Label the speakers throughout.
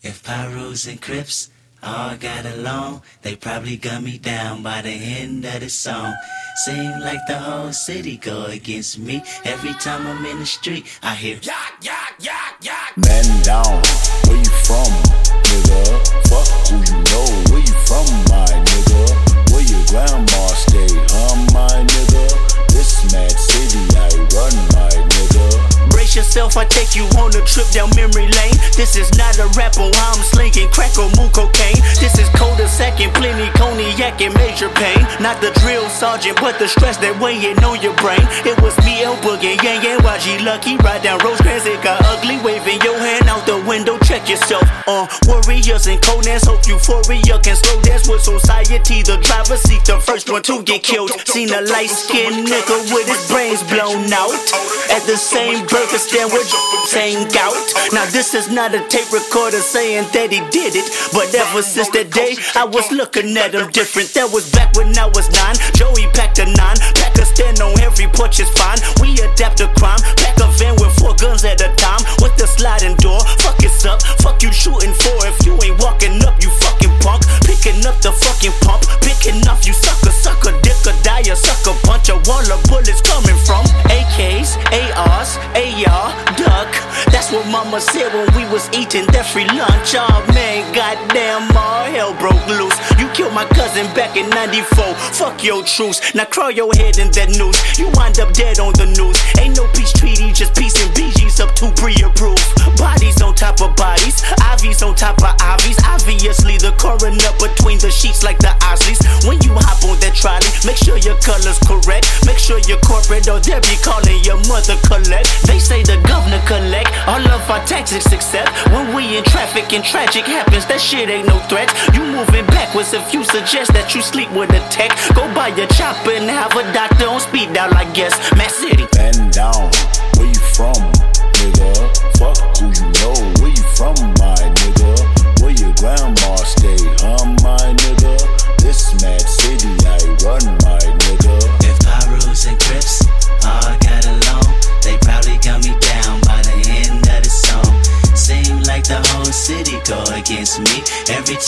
Speaker 1: If Pyros and Crips all got along, they probably gun me down by the end of the song. Seem like the whole city go against me. Every time I'm in the street, I hear yak, yak, yak, yak.
Speaker 2: Man down, where you from, nigga? Fuck who you know, where you from, my nigga? Where your grandma stay, huh, my
Speaker 3: take you on a trip down memory lane. This is not a rapper, I'm slinging crack or moon cocaine. This is cold a second, plenty cognac and major pain. Not the drill sergeant, but the stress that weighing on your brain. It was me, El Boogie, Yang Yang, YG Lucky. Ride down Rosecrans, it got ugly. Waving your hand out the yourself. Uh, warriors and Conan's hope euphoria can slow dance with society. The driver seat, the first one to get killed. Seen a light skinned nigga with his brains blown out. At the same burger stand with saying gout. Now this is not a tape recorder saying that he did it, but ever since that day I was looking at him different. That was back when I was nine. Mama said when we was eating that free lunch. Oh man, goddamn, all hell broke loose. You killed my cousin back in 94. Fuck your truce. Now crawl your head in that noose. You wind up dead on the news. Ain't no peace treaty, just peace and BG's up to pre-approved. Bodies on top of bodies, IVs on top of IVs. Obviously the coroner between the sheets like the make sure your color's correct. Make sure you're corporate or they'll be calling your mother collect. They say the governor collect all of our taxes except when we in traffic and tragic happens. That shit ain't no threat. You moving backwards if you suggest that you sleep with a tech. Go buy your chopper and have a doctor on speed dial, I guess. Mass City.
Speaker 2: Man down, where you from,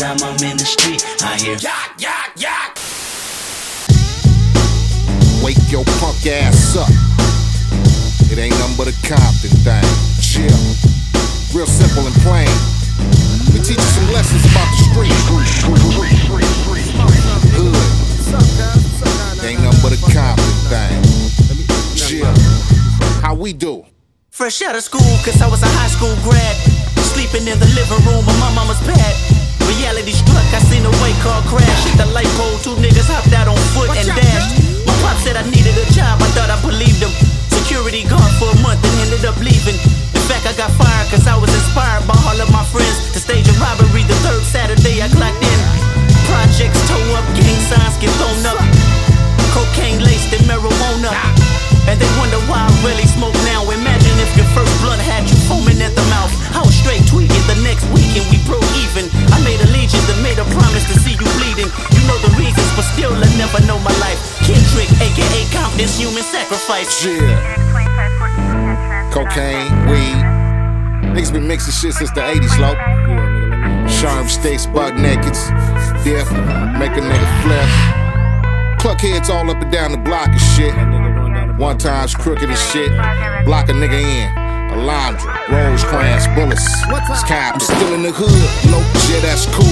Speaker 1: Every time I'm in the street, I hear yak, yak, yak.
Speaker 4: Wake your punk ass up. It ain't nothing but a Compton thing. Chill. Real simple and plain. We teach you some lessons about the street. Hood. It ain't nothing but a Compton thing. Chill. How we do?
Speaker 3: Fresh out of school, cause I was a high school grad. Sleeping in the living room of my mama's pad. Reality struck, I seen a white car crash. Hit the light pole, two niggas hopped out on foot and dashed. My pop said I needed a job, I thought I believed him. Security guard for a month and ended up leaving. In fact, I got fired cause I was inspired by all of my friends to stage a robbery the third Saturday I clocked in. Projects tow up, gang signs get thrown up. Cocaine laced and marijuana. And they wonder why I really smoke now. Imagine if your first blunt had you foaming at the mouth. Sacrifice.
Speaker 4: Chill. Cocaine, weed. Niggas been mixing shit since the 80s, low. Sharp sticks, buck nakeds. Dip, make a nigga flip. Cluck heads all up and down the block and shit. One time's crooked as shit. Block a nigga in. Alondra, Rosecrans, bullets. Sky, I'm still in the hood. Nope, yeah, that's cool.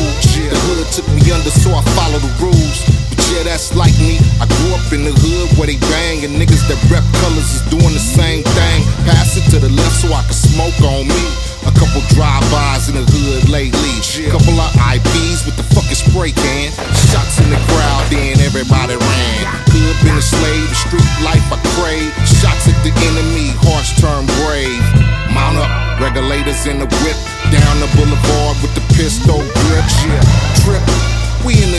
Speaker 4: The hood took me under, so I follow the rules. Yeah, that's like me. I grew up in the hood where they bang, and niggas that rep colors is doing the same thing. Pass it to the left so I can smoke on me. A couple drive-bys in the hood lately. Couple of IPs with the fucking spray can. Shots in the crowd, then everybody ran. Hood been a slave, the street life I crave. Shots at the enemy, hearts turn brave. Mount up, regulators in the whip. Down the boulevard with the pistol grip. Yeah, trip. We in the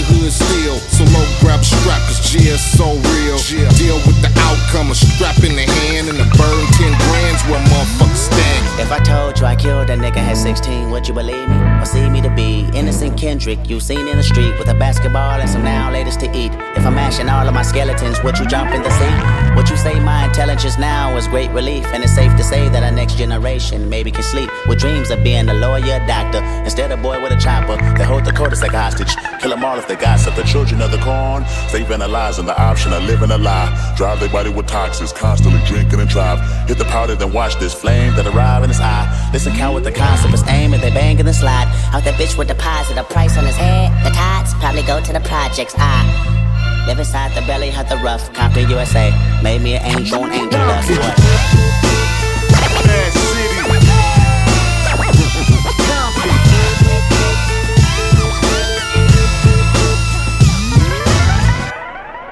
Speaker 4: so low grab strap, cause G is so real. Deal with the outcome, a strap in the hand and a burn 10 grand's where motherfuckers stand.
Speaker 3: If I told you I killed a nigga at 16, would you believe me? Or see me to be Innocent Kendrick, you seen in the street with a basketball and some now latest to eat. If I'm mashing all of my skeletons, would you jump in the sea? Would you say my intelligence now is great relief? And it's safe to say that our next generation maybe can sleep with dreams of being a lawyer, doctor, instead of boy with a chopper. They hold the codice like hostage, kill them all if they gossip. The children of the corn, they vandalizing the option of living a lie. Drive their body with toxins, constantly drinking and drive. Hit the powder, then watch this flame that arrive in his eye. Listen, count with the concept is aim and they bang in the slide. Out that bitch with deposit a price on his head. The tots probably go to the projects. I live inside the belly of the rough. Compton, USA. Made me an angel and angel dust. What?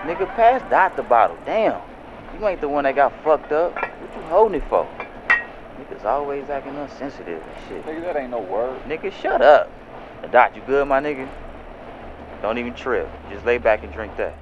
Speaker 5: Nigga, pass Dot the bottle. Damn. You ain't the one that got fucked up. What you holding it for? Niggas always acting unsensitive and shit.
Speaker 6: Nigga, that ain't no word.
Speaker 5: Nigga, shut up. Dot, you good, my nigga? Don't even trip. Just lay back and drink that.